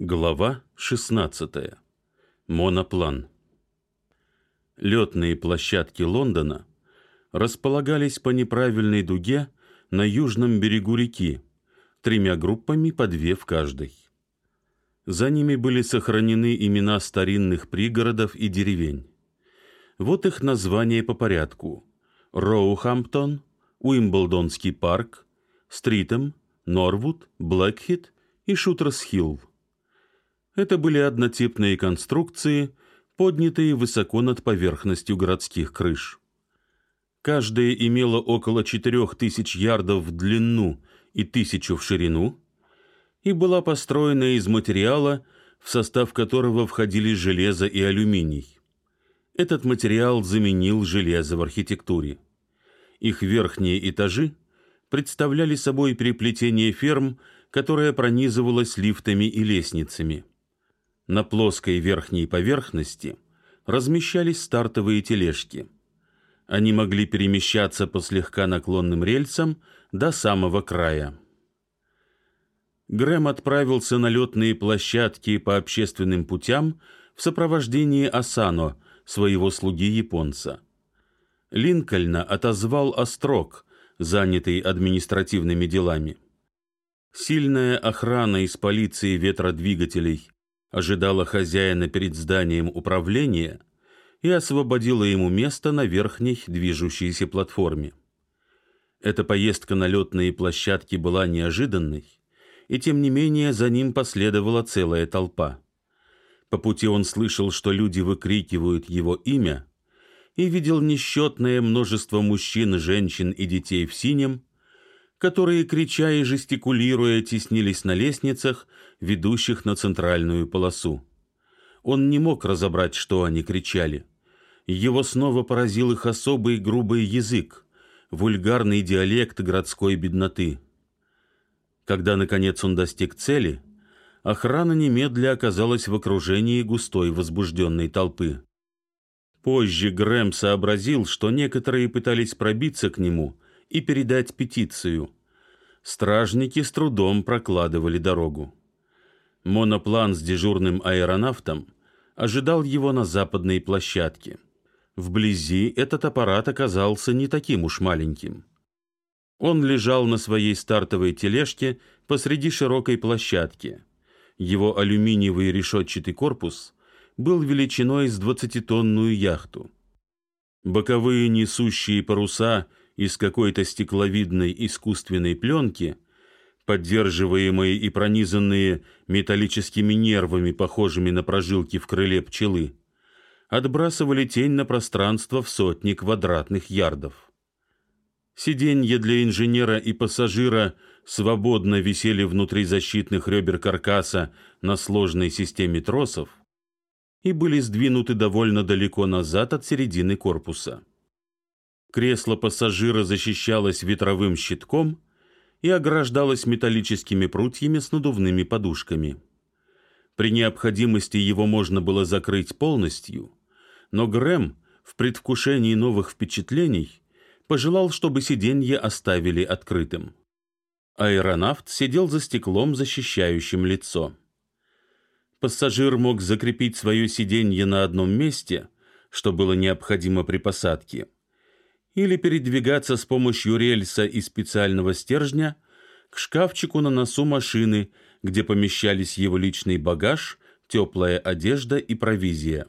Глава 16. Моноплан. Летные площадки Лондона располагались по неправильной дуге на южном берегу реки, тремя группами по две в каждой. За ними были сохранены имена старинных пригородов и деревень. Вот их названия по порядку. Роухамптон, Уимблдонский парк, Стритем, Норвуд, Блэкхит и Шутерс-Хилл. Это были однотипные конструкции, поднятые высоко над поверхностью городских крыш. Каждая имела около четырех тысяч ярдов в длину и тысячу в ширину и была построена из материала, в состав которого входили железо и алюминий. Этот материал заменил железо в архитектуре. Их верхние этажи представляли собой переплетение ферм, которое пронизывалось лифтами и лестницами. На плоской верхней поверхности размещались стартовые тележки. Они могли перемещаться по слегка наклонным рельсам до самого края. Грэм отправился на летные площадки по общественным путям в сопровождении Асано, своего слуги-японца. Линкольна отозвал Острог, занятый административными делами. Сильная охрана из полиции ветродвигателей ожидала хозяина перед зданием управления и освободила ему место на верхней движущейся платформе. Эта поездка на летные площадки была неожиданной, и тем не менее за ним последовала целая толпа. По пути он слышал, что люди выкрикивают его имя, и видел несчетное множество мужчин, женщин и детей в синем, которые, крича и жестикулируя, теснились на лестницах, ведущих на центральную полосу. Он не мог разобрать, что они кричали. Его снова поразил их особый грубый язык, вульгарный диалект городской бедноты. Когда, наконец, он достиг цели, охрана немедля оказалась в окружении густой возбужденной толпы. Позже Грэм сообразил, что некоторые пытались пробиться к нему – и передать петицию. Стражники с трудом прокладывали дорогу. Моноплан с дежурным аэронавтом ожидал его на западной площадке. Вблизи этот аппарат оказался не таким уж маленьким. Он лежал на своей стартовой тележке посреди широкой площадки. Его алюминиевый решетчатый корпус был величиной с двадцатитонную яхту. Боковые несущие паруса из какой-то стекловидной искусственной пленки, поддерживаемые и пронизанные металлическими нервами, похожими на прожилки в крыле пчелы, отбрасывали тень на пространство в сотни квадратных ярдов. Сиденья для инженера и пассажира свободно висели внутри защитных ребер каркаса на сложной системе тросов и были сдвинуты довольно далеко назад от середины корпуса. Кресло пассажира защищалось ветровым щитком и ограждалось металлическими прутьями с надувными подушками. При необходимости его можно было закрыть полностью, но Грэм в предвкушении новых впечатлений пожелал, чтобы сиденье оставили открытым. Аэронавт сидел за стеклом, защищающим лицо. Пассажир мог закрепить свое сиденье на одном месте, что было необходимо при посадке, или передвигаться с помощью рельса и специального стержня к шкафчику на носу машины, где помещались его личный багаж, теплая одежда и провизия.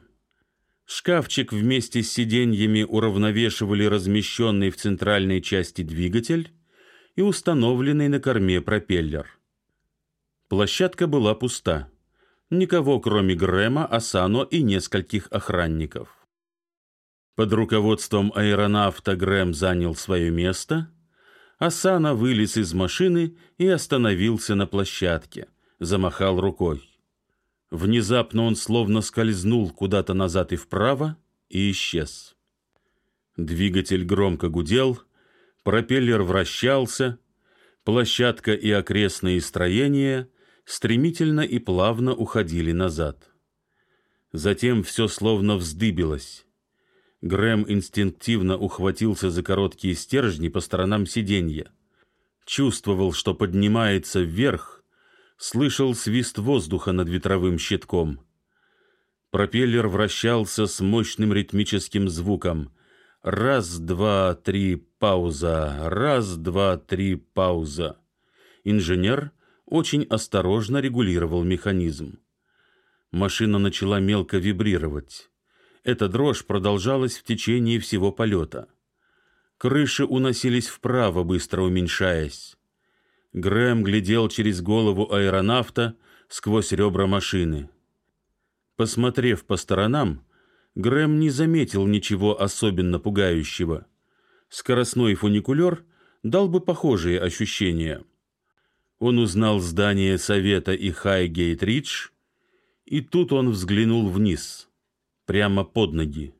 Шкафчик вместе с сиденьями уравновешивали размещенный в центральной части двигатель и установленный на корме пропеллер. Площадка была пуста. Никого, кроме Грэма, Асано и нескольких охранников. Под руководством аэронавта Грэм занял свое место. Асана вылез из машины и остановился на площадке, замахал рукой. Внезапно он словно скользнул куда-то назад и вправо и исчез. Двигатель громко гудел, пропеллер вращался, площадка и окрестные строения стремительно и плавно уходили назад. Затем все словно вздыбилось. Грэм инстинктивно ухватился за короткие стержни по сторонам сиденья. Чувствовал, что поднимается вверх, слышал свист воздуха над ветровым щитком. Пропеллер вращался с мощным ритмическим звуком. Раз, два, три, пауза. Раз, два, три, пауза. Инженер очень осторожно регулировал механизм. Машина начала мелко вибрировать. Эта дрожь продолжалась в течение всего полета. Крыши уносились вправо, быстро уменьшаясь. Грэм глядел через голову аэронавта сквозь ребра машины. Посмотрев по сторонам, Грэм не заметил ничего особенно пугающего. Скоростной фуникулер дал бы похожие ощущения. Он узнал здание Совета и Хайгейт-Ридж, и тут он взглянул вниз, прямо под ноги.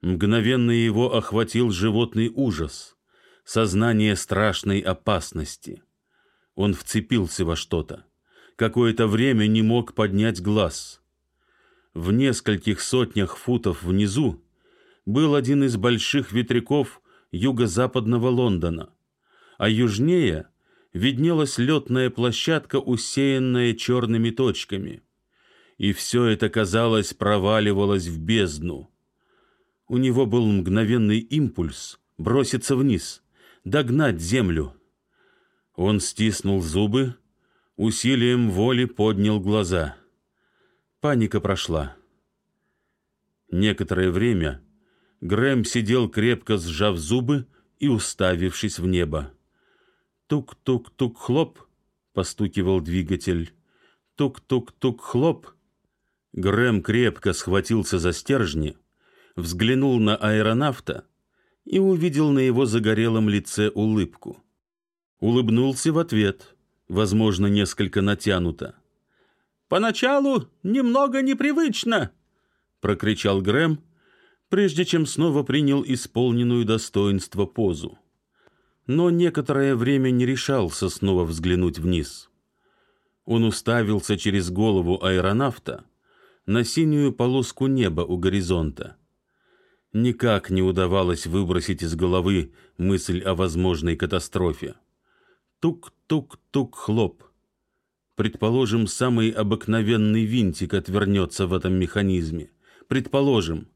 Мгновенно его охватил животный ужас сознание страшной опасности. Он вцепился во что-то. Какое-то время не мог поднять глаз. В нескольких сотнях футов внизу был один из больших ветряков юго-западного Лондона, а южнее виднелась летная площадка, усеянная черными точками. И все это, казалось, проваливалось в бездну. У него был мгновенный импульс броситься вниз — догнать землю. Он стиснул зубы, усилием воли поднял глаза. Паника прошла. Некоторое время Грэм сидел крепко сжав зубы и уставившись в небо. Тук-тук-тук-хлоп, постукивал двигатель. Тук-тук-тук-хлоп. Грэм крепко схватился за стержни, взглянул на аэронавта и увидел на его загорелом лице улыбку. Улыбнулся в ответ, возможно, несколько натянуто. «Поначалу немного непривычно», — прокричал Грэм, прежде чем снова принял исполненную достоинство позу. Но некоторое время не решался снова взглянуть вниз. Он уставился через голову аэронавта на синюю полоску неба у горизонта — Никак не удавалось выбросить из головы мысль о возможной катастрофе. Тук-тук-тук-хлоп. Предположим, самый обыкновенный винтик отвернется в этом механизме. Предположим.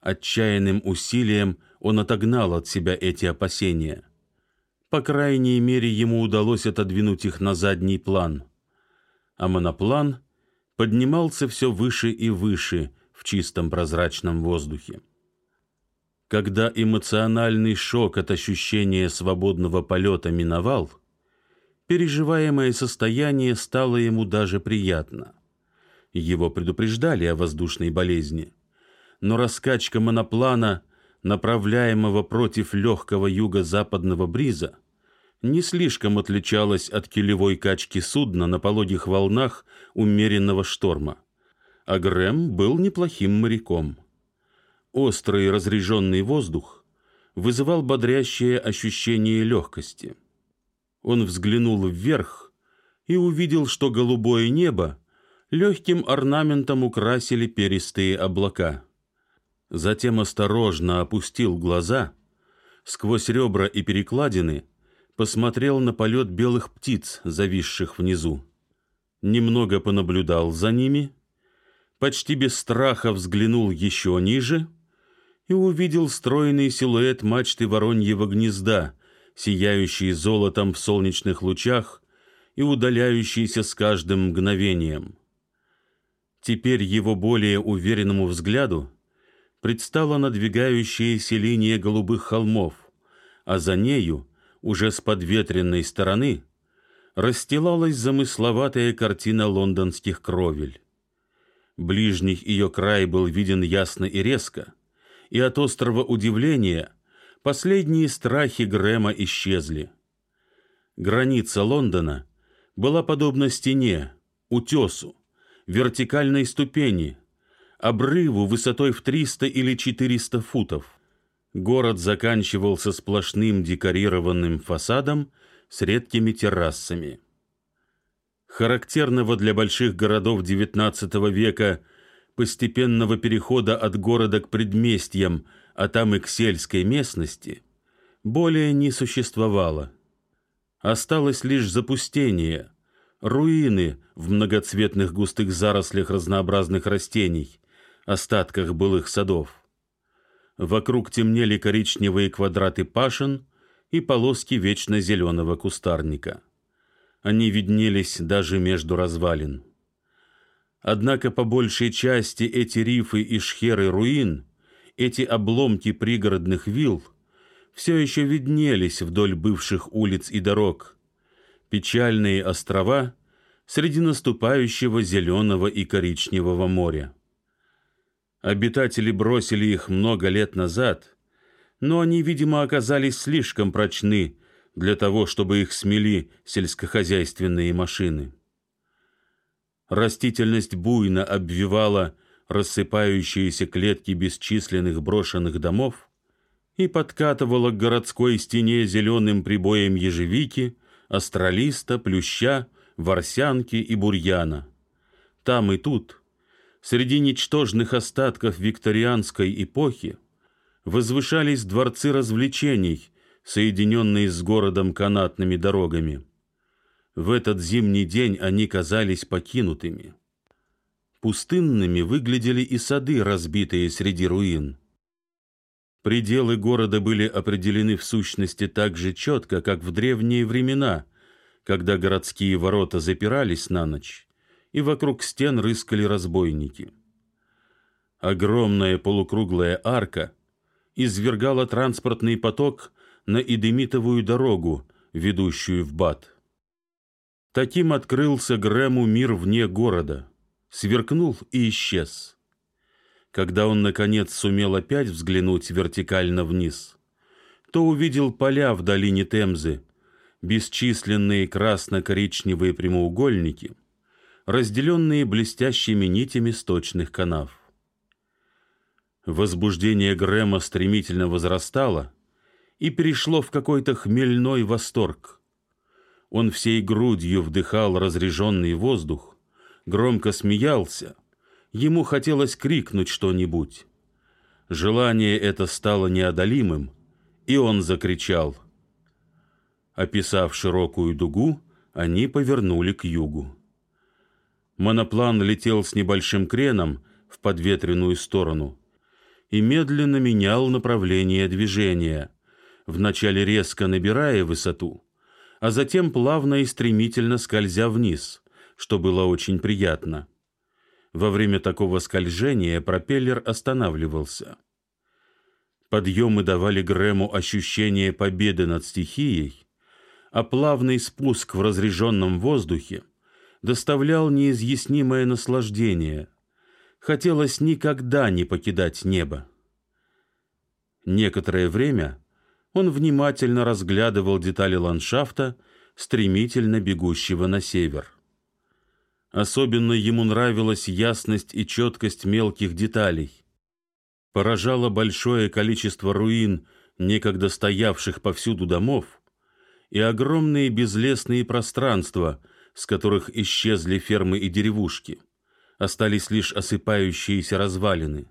Отчаянным усилием он отогнал от себя эти опасения. По крайней мере, ему удалось отодвинуть их на задний план. А моноплан поднимался все выше и выше в чистом прозрачном воздухе. Когда эмоциональный шок от ощущения свободного полета миновал, переживаемое состояние стало ему даже приятно. Его предупреждали о воздушной болезни, но раскачка моноплана, направляемого против легкого юго-западного бриза, не слишком отличалась от килевой качки судна на пологих волнах умеренного шторма. А Грэм был неплохим моряком. Острый разреженный воздух вызывал бодрящее ощущение легкости. Он взглянул вверх и увидел, что голубое небо легким орнаментом украсили перистые облака. Затем осторожно опустил глаза, сквозь ребра и перекладины посмотрел на полет белых птиц, зависших внизу. Немного понаблюдал за ними, почти без страха взглянул еще ниже — и увидел стройный силуэт мачты вороньего гнезда, сияющий золотом в солнечных лучах и удаляющийся с каждым мгновением. Теперь его более уверенному взгляду предстала надвигающаяся линия голубых холмов, а за нею, уже с подветренной стороны, расстилалась замысловатая картина лондонских кровель. Ближний ее край был виден ясно и резко — и от острого удивления последние страхи Грэма исчезли. Граница Лондона была подобна стене, утесу, вертикальной ступени, обрыву высотой в 300 или 400 футов. Город заканчивался сплошным декорированным фасадом с редкими террасами. Характерного для больших городов XIX века постепенного перехода от города к предместьям, а там и к сельской местности, более не существовало. Осталось лишь запустение, руины в многоцветных густых зарослях разнообразных растений, остатках былых садов. Вокруг темнели коричневые квадраты пашин и полоски вечно зеленого кустарника. Они виднелись даже между развалин. Однако по большей части эти рифы и шхеры руин, эти обломки пригородных вилл, все еще виднелись вдоль бывших улиц и дорог. Печальные острова среди наступающего зеленого и коричневого моря. Обитатели бросили их много лет назад, но они, видимо, оказались слишком прочны для того, чтобы их смели сельскохозяйственные машины. Растительность буйно обвивала рассыпающиеся клетки бесчисленных брошенных домов и подкатывала к городской стене зеленым прибоем ежевики, астролиста, плюща, ворсянки и бурьяна. Там и тут, среди ничтожных остатков викторианской эпохи, возвышались дворцы развлечений, соединенные с городом канатными дорогами. В этот зимний день они казались покинутыми. Пустынными выглядели и сады, разбитые среди руин. Пределы города были определены в сущности так же четко, как в древние времена, когда городские ворота запирались на ночь, и вокруг стен рыскали разбойники. Огромная полукруглая арка извергала транспортный поток на Идемитовую дорогу, ведущую в Бат. Таким открылся Грэму мир вне города, сверкнул и исчез. Когда он, наконец, сумел опять взглянуть вертикально вниз, то увидел поля в долине Темзы, бесчисленные красно-коричневые прямоугольники, разделенные блестящими нитями сточных канав. Возбуждение Грэма стремительно возрастало и перешло в какой-то хмельной восторг – он всей грудью вдыхал разреженный воздух, громко смеялся. Ему хотелось крикнуть что-нибудь. Желание это стало неодолимым, и он закричал. Описав широкую дугу, они повернули к югу. Моноплан летел с небольшим креном в подветренную сторону и медленно менял направление движения, вначале резко набирая высоту, а затем плавно и стремительно скользя вниз, что было очень приятно. Во время такого скольжения пропеллер останавливался. Подъемы давали Грэму ощущение победы над стихией, а плавный спуск в разреженном воздухе доставлял неизъяснимое наслаждение. Хотелось никогда не покидать небо. Некоторое время он внимательно разглядывал детали ландшафта, стремительно бегущего на север. Особенно ему нравилась ясность и четкость мелких деталей. Поражало большое количество руин, некогда стоявших повсюду домов, и огромные безлесные пространства, с которых исчезли фермы и деревушки. Остались лишь осыпающиеся развалины.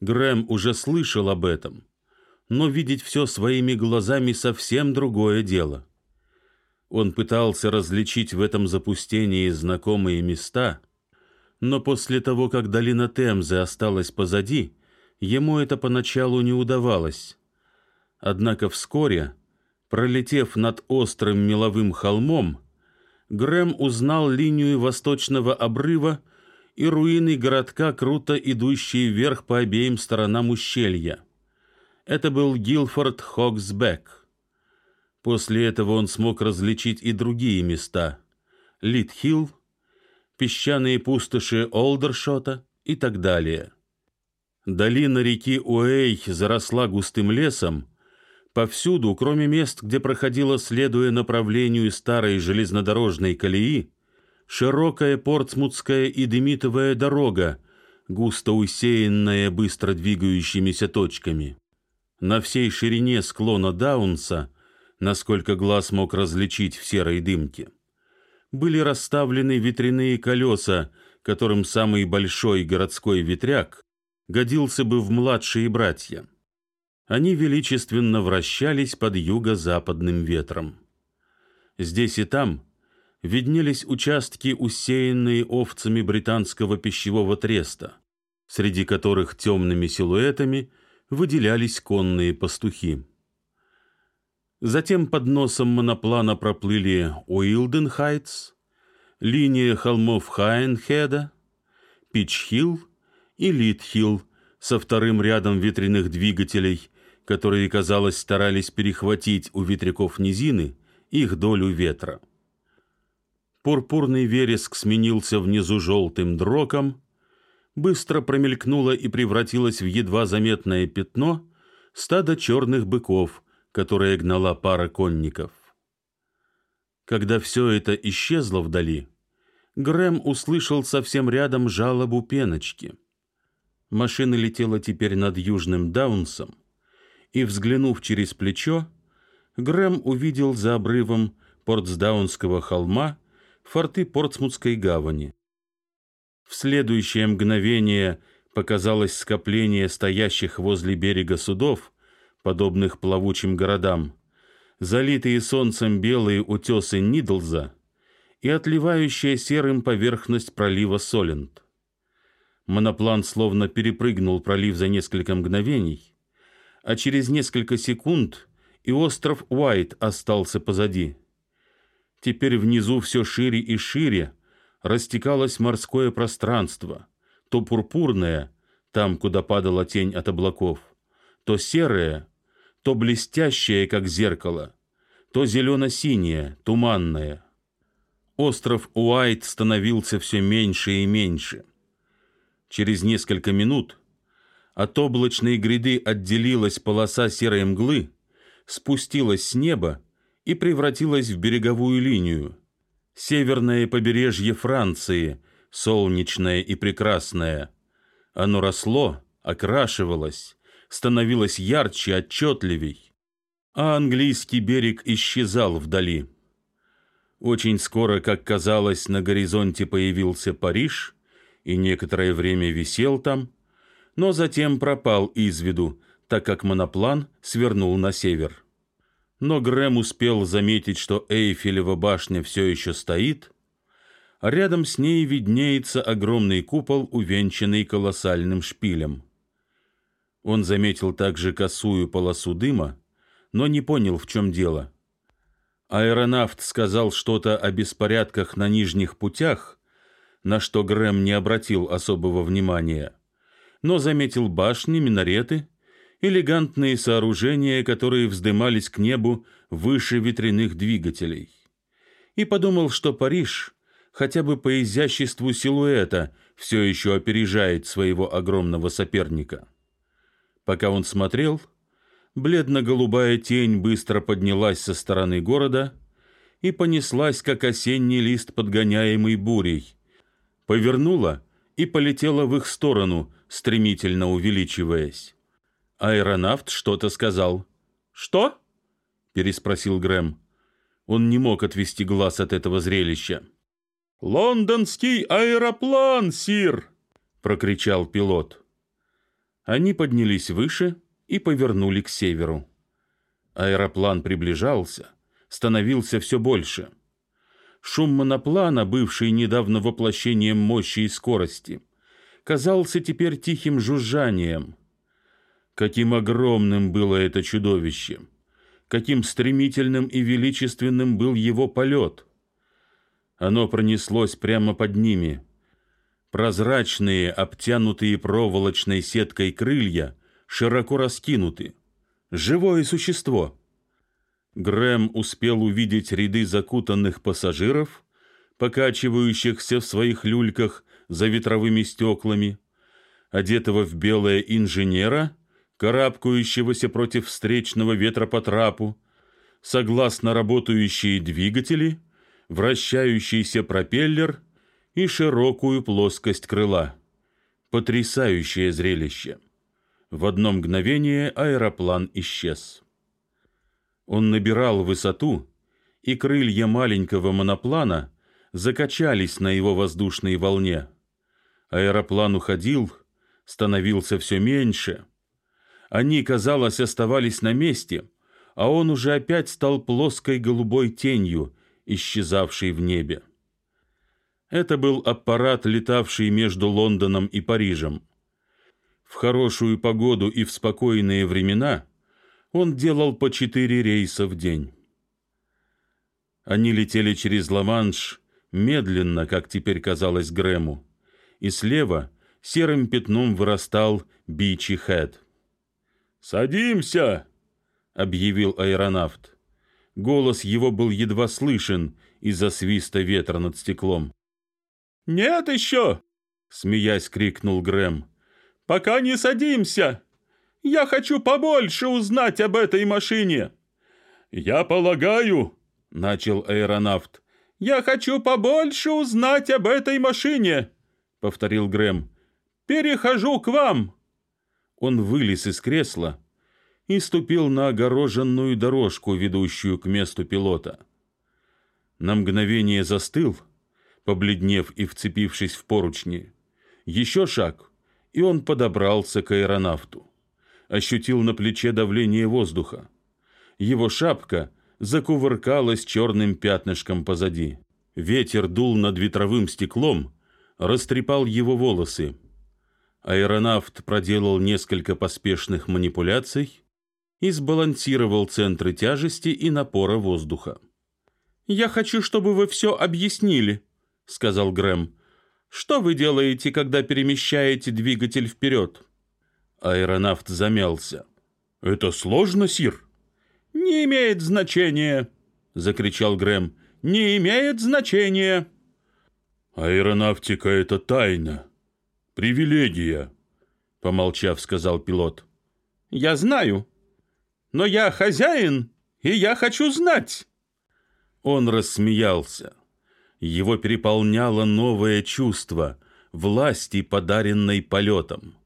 Грэм уже слышал об этом — но видеть все своими глазами совсем другое дело. Он пытался различить в этом запустении знакомые места, но после того, как долина Темзы осталась позади, ему это поначалу не удавалось. Однако вскоре, пролетев над острым меловым холмом, Грэм узнал линию восточного обрыва и руины городка, круто идущие вверх по обеим сторонам ущелья. Это был Гилфорд Хоксбек. После этого он смог различить и другие места: Литхилл, песчаные пустоши Олдершота и так далее. Долина реки Уэй заросла густым лесом. Повсюду, кроме мест, где проходила, следуя направлению старой железнодорожной колеи, широкая портсмутская и демитовая дорога, густо усеянная быстро двигающимися точками. На всей ширине склона Даунса, насколько глаз мог различить в серой дымке, были расставлены ветряные колеса, которым самый большой городской ветряк годился бы в младшие братья. Они величественно вращались под юго-западным ветром. Здесь и там виднелись участки, усеянные овцами британского пищевого треста, среди которых темными силуэтами выделялись конные пастухи. Затем под носом моноплана проплыли Уилден-Хайтс, линия холмов Хайенхеда, Пич-Хилл и Лит-Хилл со вторым рядом ветряных двигателей, которые, казалось, старались перехватить у ветряков низины их долю ветра. Пурпурный вереск сменился внизу желтым дроком, быстро промелькнуло и превратилось в едва заметное пятно стадо черных быков, которое гнала пара конников. Когда все это исчезло вдали, Грэм услышал совсем рядом жалобу пеночки. Машина летела теперь над Южным Даунсом, и, взглянув через плечо, Грэм увидел за обрывом Портсдаунского холма форты Портсмутской гавани. В следующее мгновение показалось скопление стоящих возле берега судов, подобных плавучим городам, залитые солнцем белые утесы Нидлза и отливающая серым поверхность пролива Солент. Моноплан словно перепрыгнул пролив за несколько мгновений, а через несколько секунд и остров Уайт остался позади. Теперь внизу все шире и шире растекалось морское пространство, то пурпурное, там, куда падала тень от облаков, то серое, то блестящее, как зеркало, то зелено-синее, туманное. Остров Уайт становился все меньше и меньше. Через несколько минут от облачной гряды отделилась полоса серой мглы, спустилась с неба и превратилась в береговую линию. Северное побережье Франции, солнечное и прекрасное. Оно росло, окрашивалось, становилось ярче, отчетливей, а английский берег исчезал вдали. Очень скоро, как казалось, на горизонте появился Париж и некоторое время висел там, но затем пропал из виду, так как моноплан свернул на север. Но Грэм успел заметить, что Эйфелева башня все еще стоит, а рядом с ней виднеется огромный купол, увенчанный колоссальным шпилем. Он заметил также косую полосу дыма, но не понял, в чем дело. Аэронавт сказал что-то о беспорядках на нижних путях, на что Грэм не обратил особого внимания но заметил башни, минареты, элегантные сооружения, которые вздымались к небу выше ветряных двигателей. И подумал, что Париж, хотя бы по изяществу силуэта, все еще опережает своего огромного соперника. Пока он смотрел, бледно-голубая тень быстро поднялась со стороны города и понеслась, как осенний лист, подгоняемый бурей, повернула и полетела в их сторону, стремительно увеличиваясь. Аэронавт что-то сказал. «Что?» — переспросил Грэм. Он не мог отвести глаз от этого зрелища. «Лондонский аэроплан, сир!» — прокричал пилот. Они поднялись выше и повернули к северу. Аэроплан приближался, становился все больше. Шум моноплана, бывший недавно воплощением мощи и скорости, казался теперь тихим жужжанием. Каким огромным было это чудовище! Каким стремительным и величественным был его полет! Оно пронеслось прямо под ними. Прозрачные, обтянутые проволочной сеткой крылья широко раскинуты. Живое существо. Грэм успел увидеть ряды закутанных пассажиров, покачивающихся в своих люльках за ветровыми стеклами, одетого в белое инженера, карабкающегося против встречного ветра по трапу, согласно работающие двигатели, вращающийся пропеллер и широкую плоскость крыла. Потрясающее зрелище. В одно мгновение аэроплан исчез. Он набирал высоту, и крылья маленького моноплана закачались на его воздушной волне. Аэроплан уходил, становился все меньше. Они, казалось, оставались на месте, а он уже опять стал плоской голубой тенью, исчезавший в небе. Это был аппарат, летавший между Лондоном и Парижем. В хорошую погоду и в спокойные времена он делал по четыре рейса в день. Они летели через Ла-Манш медленно, как теперь казалось Грэму, и слева серым пятном вырастал Бичи Хэт. «Садимся!» — объявил аэронавт. Голос его был едва слышен из-за свиста ветра над стеклом. «Нет еще!» — смеясь крикнул Грэм. «Пока не садимся! Я хочу побольше узнать об этой машине!» «Я полагаю, — начал аэронавт. «Я хочу побольше узнать об этой машине», — повторил Грэм. «Перехожу к вам». Он вылез из кресла и ступил на огороженную дорожку, ведущую к месту пилота. На мгновение застыл, побледнев и вцепившись в поручни. Еще шаг, и он подобрался к аэронавту. Ощутил на плече давление воздуха. Его шапка закувыркалась черным пятнышком позади. Ветер дул над ветровым стеклом, растрепал его волосы. Аэронавт проделал несколько поспешных манипуляций и сбалансировал центры тяжести и напора воздуха. «Я хочу, чтобы вы все объяснили», — сказал Грэм. «Что вы делаете, когда перемещаете двигатель вперед?» Аэронавт замялся. «Это сложно, Сир?» «Не имеет значения!» — закричал Грэм. «Не имеет значения!» «Аэронавтика — это тайна, привилегия», — помолчав, сказал пилот. «Я знаю, но я хозяин, и я хочу знать!» Он рассмеялся. Его переполняло новое чувство власти, подаренной полетом.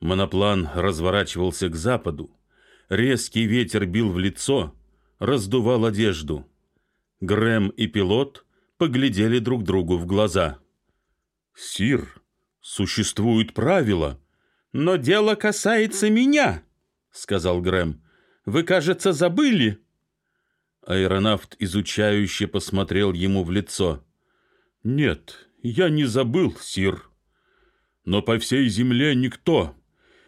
Моноплан разворачивался к западу, Резкий ветер бил в лицо, раздувал одежду. Грэм и пилот поглядели друг другу в глаза. «Сир, существуют правила». «Но дело касается меня», — сказал Грэм. «Вы, кажется, забыли». Аэронавт изучающе посмотрел ему в лицо. «Нет, я не забыл, сир. Но по всей земле никто,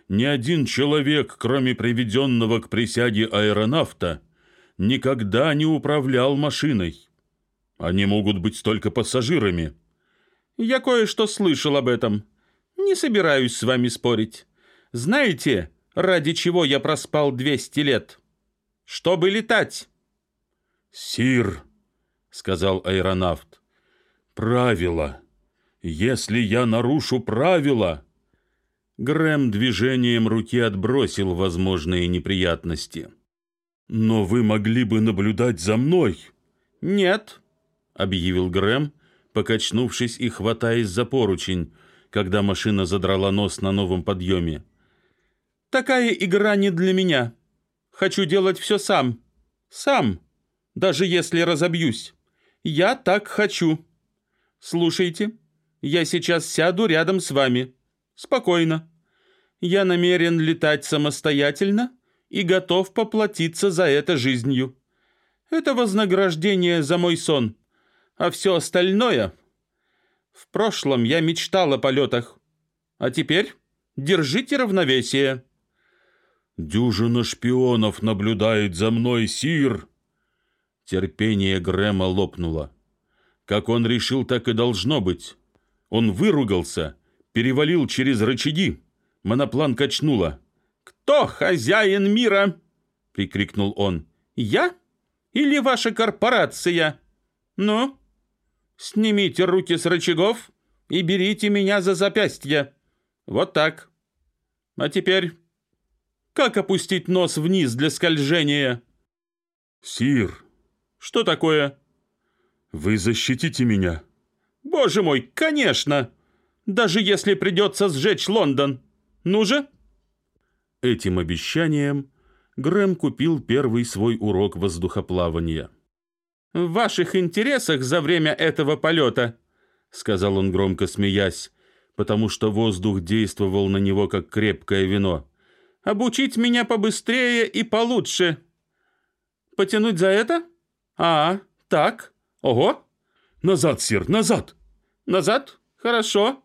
ни один человек, кроме приведенного к присяге аэронавта, никогда не управлял машиной. Они могут быть только пассажирами. Я кое-что слышал об этом. Не собираюсь с вами спорить. Знаете, ради чего я проспал 200 лет? Чтобы летать. «Сир», — сказал аэронавт, — «правила. Если я нарушу правила...» Грэм движением руки отбросил возможные неприятности. «Но вы могли бы наблюдать за мной!» «Нет», — объявил Грэм, покачнувшись и хватаясь за поручень, когда машина задрала нос на новом подъеме. «Такая игра не для меня. Хочу делать все сам. Сам, даже если разобьюсь. Я так хочу. Слушайте, я сейчас сяду рядом с вами. Спокойно. Я намерен летать самостоятельно и готов поплатиться за это жизнью. Это вознаграждение за мой сон, а все остальное... В прошлом я мечтал о полетах, а теперь держите равновесие. «Дюжина шпионов наблюдает за мной, Сир!» Терпение Грэма лопнуло. Как он решил, так и должно быть. Он выругался, перевалил через рычаги, Моноплан качнуло. «Кто хозяин мира?» — прикрикнул он. «Я или ваша корпорация? Ну, снимите руки с рычагов и берите меня за запястье. Вот так. А теперь, как опустить нос вниз для скольжения?» «Сир!» «Что такое?» «Вы защитите меня?» «Боже мой, конечно! Даже если придется сжечь Лондон!» Ну же!» Этим обещанием Грэм купил первый свой урок воздухоплавания. «В ваших интересах за время этого полета», — сказал он громко смеясь, потому что воздух действовал на него как крепкое вино, «обучить меня побыстрее и получше». «Потянуть за это? А, Так, ого, Назад, сир, назад! назад, хорошо.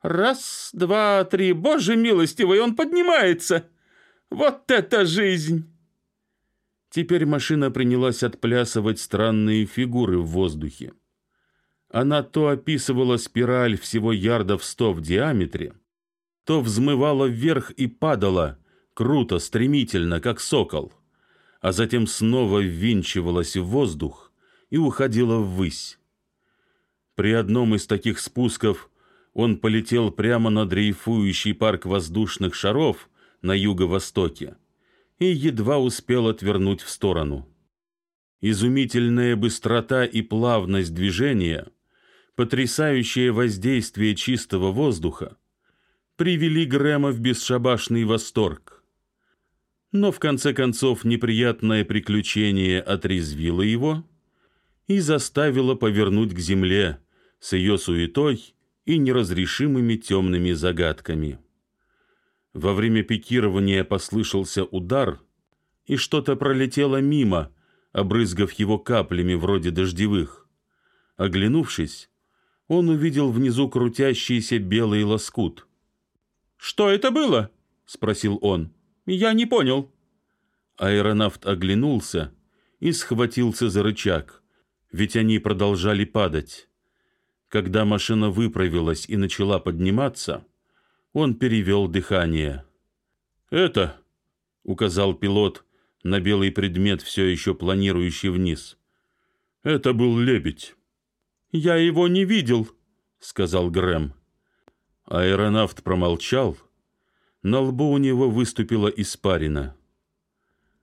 Раз, два, три, боже милостивый, он поднимается. Вот это жизнь! Теперь машина принялась отплясывать странные фигуры в воздухе. Она то описывала спираль всего ярдов сто в диаметре, то взмывала вверх и падала, круто, стремительно, как сокол, а затем снова ввинчивалась в воздух и уходила ввысь. При одном из таких спусков он полетел прямо на дрейфующий парк воздушных шаров на юго-востоке и едва успел отвернуть в сторону. Изумительная быстрота и плавность движения, потрясающее воздействие чистого воздуха привели Грэма в бесшабашный восторг. Но в конце концов неприятное приключение отрезвило его и заставило повернуть к земле с ее суетой и неразрешимыми темными загадками. Во время пикирования послышался удар, и что-то пролетело мимо, обрызгав его каплями вроде дождевых. Оглянувшись, он увидел внизу крутящийся белый лоскут. Что это было? спросил он. Я не понял. Аэронавт оглянулся и схватился за рычаг, ведь они продолжали падать. Когда машина выправилась и начала подниматься, он перевел дыхание. «Это», — указал пилот на белый предмет, все еще планирующий вниз, — «это был лебедь». «Я его не видел», — сказал Грэм. Аэронавт промолчал. На лбу у него выступила испарина.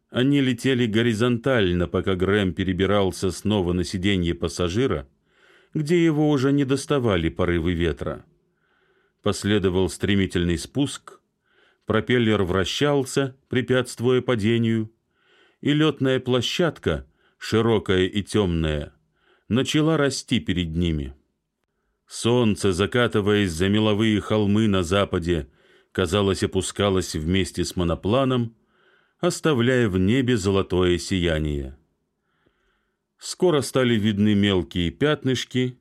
Они летели горизонтально, пока Грэм перебирался снова на сиденье пассажира, где его уже не доставали порывы ветра. Последовал стремительный спуск, пропеллер вращался, препятствуя падению, и летная площадка, широкая и темная, начала расти перед ними. Солнце, закатываясь за меловые холмы на западе, казалось, опускалось вместе с монопланом, оставляя в небе золотое сияние. Скоро стали видны мелкие пятнышки,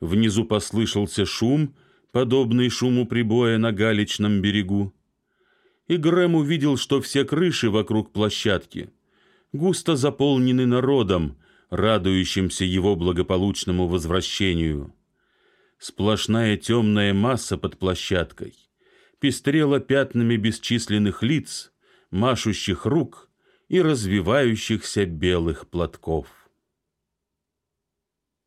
внизу послышался шум, подобный шуму прибоя на галечном берегу. И Грэм увидел, что все крыши вокруг площадки густо заполнены народом, радующимся его благополучному возвращению. Сплошная темная масса под площадкой пестрела пятнами бесчисленных лиц, машущих рук и развивающихся белых платков.